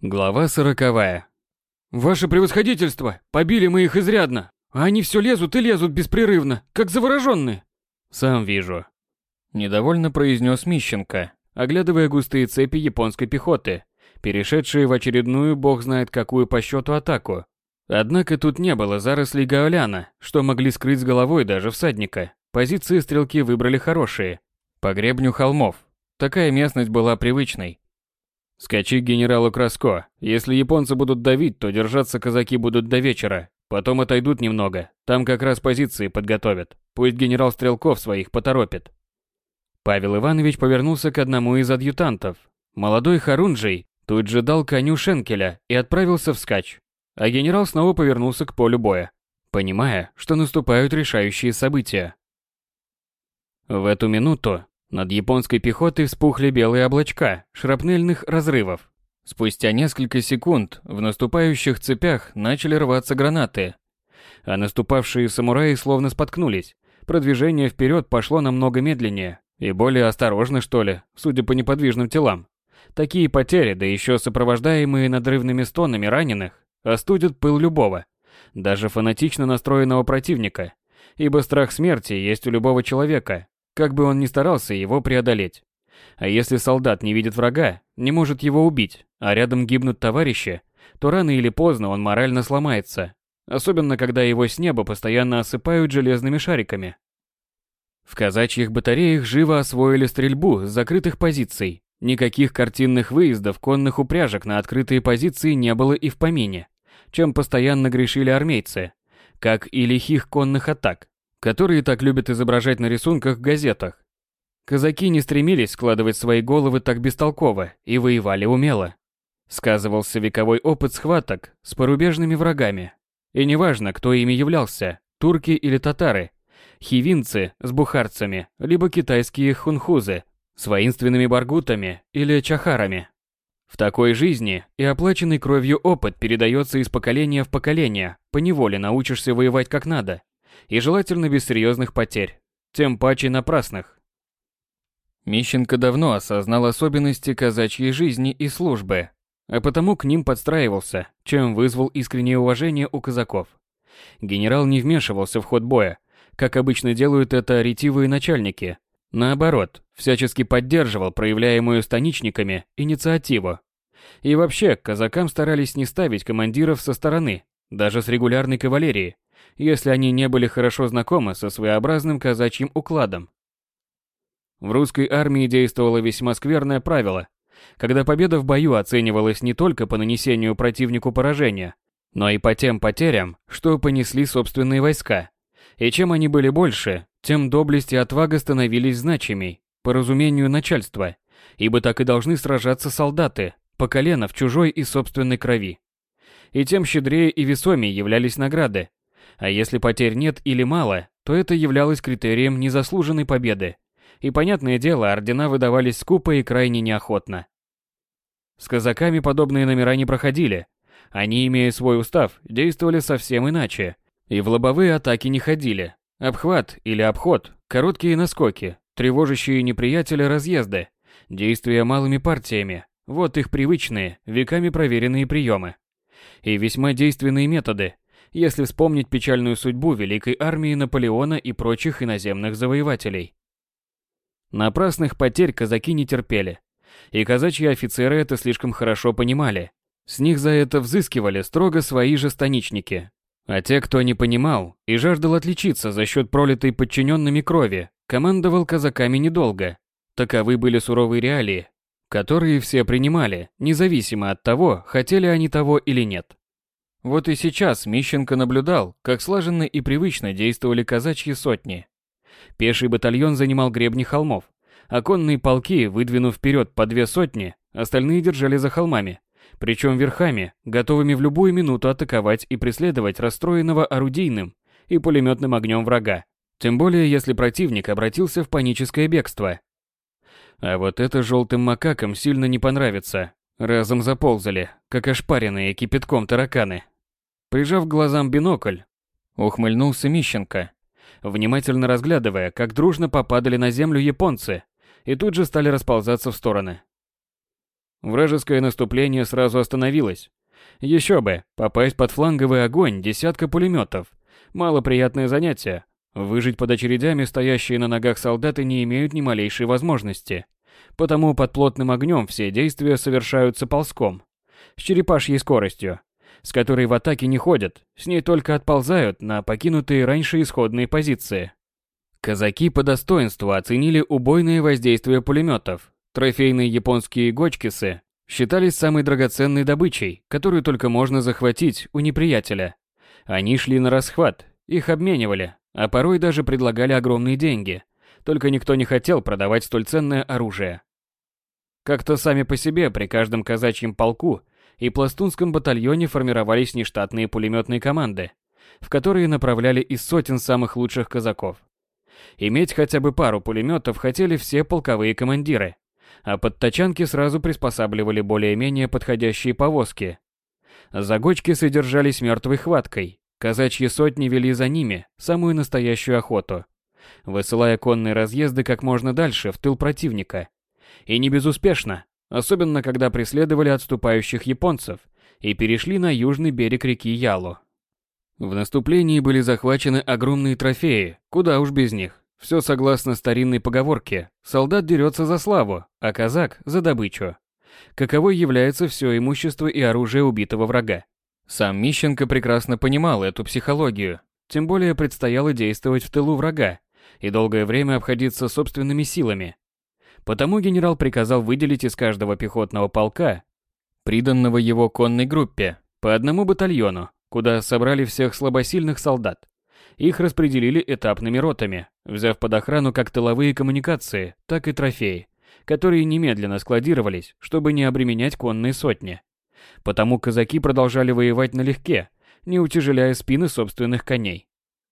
Глава сороковая. «Ваше превосходительство! Побили мы их изрядно! А они все лезут и лезут беспрерывно, как завороженные!» «Сам вижу», – недовольно произнес Мищенко, оглядывая густые цепи японской пехоты, перешедшие в очередную бог знает какую по счету атаку. Однако тут не было зарослей гауляна, что могли скрыть с головой даже всадника. Позиции стрелки выбрали хорошие, по гребню холмов. Такая местность была привычной. Скачи к генералу Краско. Если японцы будут давить, то держаться казаки будут до вечера. Потом отойдут немного. Там как раз позиции подготовят. Пусть генерал Стрелков своих поторопит. Павел Иванович повернулся к одному из адъютантов. Молодой Харунжий тут же дал коню шенкеля и отправился в скач. А генерал снова повернулся к полю боя, понимая, что наступают решающие события. В эту минуту над японской пехотой вспухли белые облачка шрапнельных разрывов. Спустя несколько секунд в наступающих цепях начали рваться гранаты, а наступавшие самураи словно споткнулись. Продвижение вперед пошло намного медленнее и более осторожно, что ли, судя по неподвижным телам. Такие потери, да еще сопровождаемые надрывными стонами раненых, остудят пыл любого, даже фанатично настроенного противника, ибо страх смерти есть у любого человека, как бы он ни старался его преодолеть. А если солдат не видит врага, не может его убить, а рядом гибнут товарищи, то рано или поздно он морально сломается, особенно когда его с неба постоянно осыпают железными шариками. В казачьих батареях живо освоили стрельбу с закрытых позиций. Никаких картинных выездов конных упряжек на открытые позиции не было и в помине, чем постоянно грешили армейцы, как и лихих конных атак которые так любят изображать на рисунках в газетах. Казаки не стремились складывать свои головы так бестолково и воевали умело. Сказывался вековой опыт схваток с порубежными врагами. И неважно, кто ими являлся, турки или татары, хивинцы с бухарцами, либо китайские хунхузы с воинственными баргутами или чахарами. В такой жизни и оплаченный кровью опыт передается из поколения в поколение, поневоле научишься воевать как надо и желательно без серьезных потерь, тем паче напрасных. Мищенко давно осознал особенности казачьей жизни и службы, а потому к ним подстраивался, чем вызвал искреннее уважение у казаков. Генерал не вмешивался в ход боя, как обычно делают это ретивые начальники. Наоборот, всячески поддерживал проявляемую станичниками инициативу. И вообще, казакам старались не ставить командиров со стороны, даже с регулярной кавалерии, если они не были хорошо знакомы со своеобразным казачьим укладом. В русской армии действовало весьма скверное правило, когда победа в бою оценивалась не только по нанесению противнику поражения, но и по тем потерям, что понесли собственные войска. И чем они были больше, тем доблесть и отвага становились значимей, по разумению начальства, ибо так и должны сражаться солдаты, по колено в чужой и собственной крови. И тем щедрее и весомее являлись награды, а если потерь нет или мало, то это являлось критерием незаслуженной победы. И понятное дело, ордена выдавались скупо и крайне неохотно. С казаками подобные номера не проходили. Они, имея свой устав, действовали совсем иначе. И в лобовые атаки не ходили. Обхват или обход, короткие наскоки, тревожащие неприятеля разъезды, действия малыми партиями. Вот их привычные, веками проверенные приемы. И весьма действенные методы – если вспомнить печальную судьбу великой армии Наполеона и прочих иноземных завоевателей. Напрасных потерь казаки не терпели, и казачьи офицеры это слишком хорошо понимали. С них за это взыскивали строго свои же станичники. А те, кто не понимал и жаждал отличиться за счет пролитой подчиненными крови, командовал казаками недолго. Таковы были суровые реалии, которые все принимали, независимо от того, хотели они того или нет. Вот и сейчас Мищенко наблюдал, как слаженно и привычно действовали казачьи сотни. Пеший батальон занимал гребни холмов, а конные полки, выдвинув вперед по две сотни, остальные держали за холмами, причем верхами, готовыми в любую минуту атаковать и преследовать расстроенного орудийным и пулеметным огнем врага, тем более если противник обратился в паническое бегство. А вот это желтым макакам сильно не понравится, Разом заползали, как ошпаренные кипятком тараканы. Прижав к глазам бинокль, ухмыльнулся Мищенко, внимательно разглядывая, как дружно попадали на землю японцы, и тут же стали расползаться в стороны. Вражеское наступление сразу остановилось. Еще бы, попасть под фланговый огонь десятка пулеметов. Малоприятное занятие. Выжить под очередями стоящие на ногах солдаты не имеют ни малейшей возможности. Потому под плотным огнем все действия совершаются ползком. С черепашьей скоростью, с которой в атаке не ходят, с ней только отползают на покинутые раньше исходные позиции. Казаки по достоинству оценили убойное воздействие пулеметов. Трофейные японские гочкисы считались самой драгоценной добычей, которую только можно захватить у неприятеля. Они шли на расхват, их обменивали, а порой даже предлагали огромные деньги. Только никто не хотел продавать столь ценное оружие. Как-то сами по себе при каждом казачьем полку и пластунском батальоне формировались нештатные пулеметные команды, в которые направляли из сотен самых лучших казаков. Иметь хотя бы пару пулеметов хотели все полковые командиры, а под тачанки сразу приспосабливали более-менее подходящие повозки. Загочки содержались мертвой хваткой, казачьи сотни вели за ними самую настоящую охоту, высылая конные разъезды как можно дальше в тыл противника. И не безуспешно, особенно когда преследовали отступающих японцев и перешли на южный берег реки Ялу. В наступлении были захвачены огромные трофеи, куда уж без них. Все согласно старинной поговорке «солдат дерется за славу, а казак – за добычу». Каковой является все имущество и оружие убитого врага. Сам Мищенко прекрасно понимал эту психологию, тем более предстояло действовать в тылу врага и долгое время обходиться собственными силами. Потому генерал приказал выделить из каждого пехотного полка, приданного его конной группе, по одному батальону, куда собрали всех слабосильных солдат. Их распределили этапными ротами, взяв под охрану как тыловые коммуникации, так и трофеи, которые немедленно складировались, чтобы не обременять конные сотни. Потому казаки продолжали воевать налегке, не утяжеляя спины собственных коней.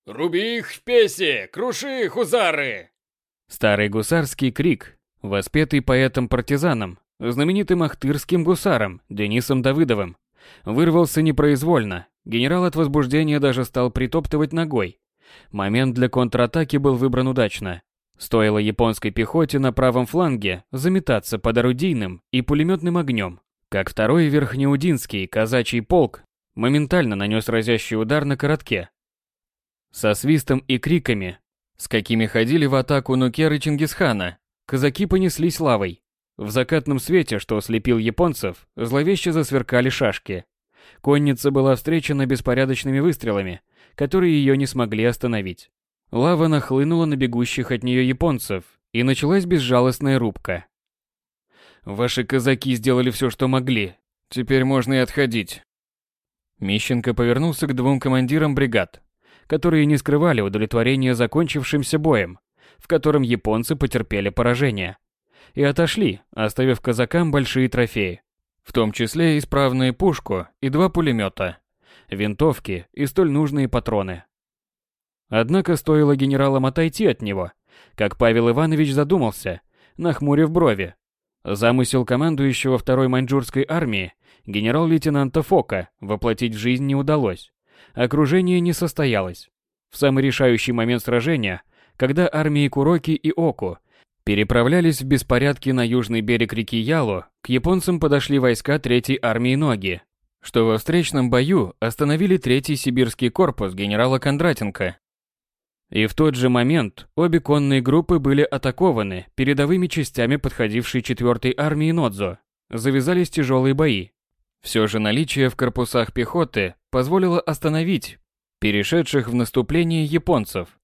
«Руби их в песе! Круши, хузары!» Старый гусарский крик, воспетый поэтом-партизаном, знаменитым ахтырским гусаром Денисом Давыдовым, вырвался непроизвольно, Генерал от возбуждения даже стал притоптывать ногой. Момент для контратаки был выбран удачно. Стоило японской пехоте на правом фланге заметаться под орудийным и пулеметным огнем, как второй верхнеудинский казачий полк моментально нанес разящий удар на коротке. Со свистом и криками, с какими ходили в атаку нукеры Чингисхана, казаки понеслись лавой. В закатном свете, что ослепил японцев, зловеще засверкали шашки. Конница была встречена беспорядочными выстрелами, которые ее не смогли остановить. Лава нахлынула на бегущих от нее японцев, и началась безжалостная рубка. «Ваши казаки сделали все, что могли. Теперь можно и отходить». Мищенко повернулся к двум командирам бригад, которые не скрывали удовлетворения закончившимся боем, в котором японцы потерпели поражение, и отошли, оставив казакам большие трофеи в том числе исправную пушку и два пулемета, винтовки и столь нужные патроны. Однако стоило генералам отойти от него, как Павел Иванович задумался, нахмурив брови. Замысел командующего второй маньчжурской армии генерал-лейтенанта Фока воплотить в жизнь не удалось. Окружение не состоялось. В самый решающий момент сражения, когда армии Куроки и Оку переправлялись в беспорядке на южный берег реки Ялу, к японцам подошли войска Третьей армии Ноги, что во встречном бою остановили Третий сибирский корпус генерала Кондратенко. И в тот же момент обе конные группы были атакованы передовыми частями подходившей 4-й армии Нодзо. Завязались тяжелые бои. Все же наличие в корпусах пехоты позволило остановить перешедших в наступление японцев.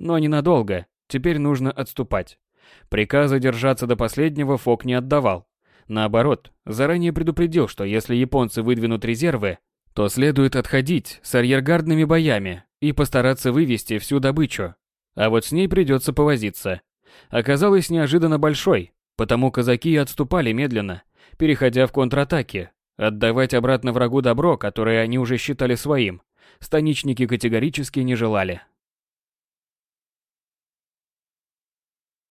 Но ненадолго, теперь нужно отступать. Приказа держаться до последнего Фок не отдавал. Наоборот, заранее предупредил, что если японцы выдвинут резервы, то следует отходить с арьергардными боями и постараться вывести всю добычу. А вот с ней придется повозиться. Оказалось неожиданно большой, потому казаки отступали медленно, переходя в контратаки. Отдавать обратно врагу добро, которое они уже считали своим, станичники категорически не желали.